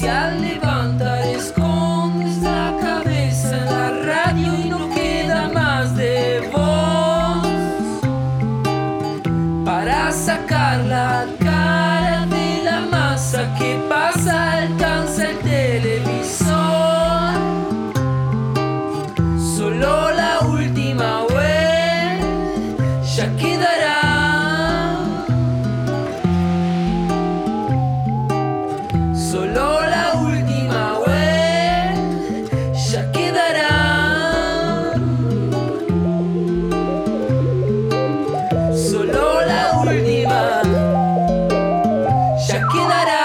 social levanta, escondes la cabeza en la radio y no queda más de voz para sacar la cara de la masa que pasa, alcanza el televisor. Shakira.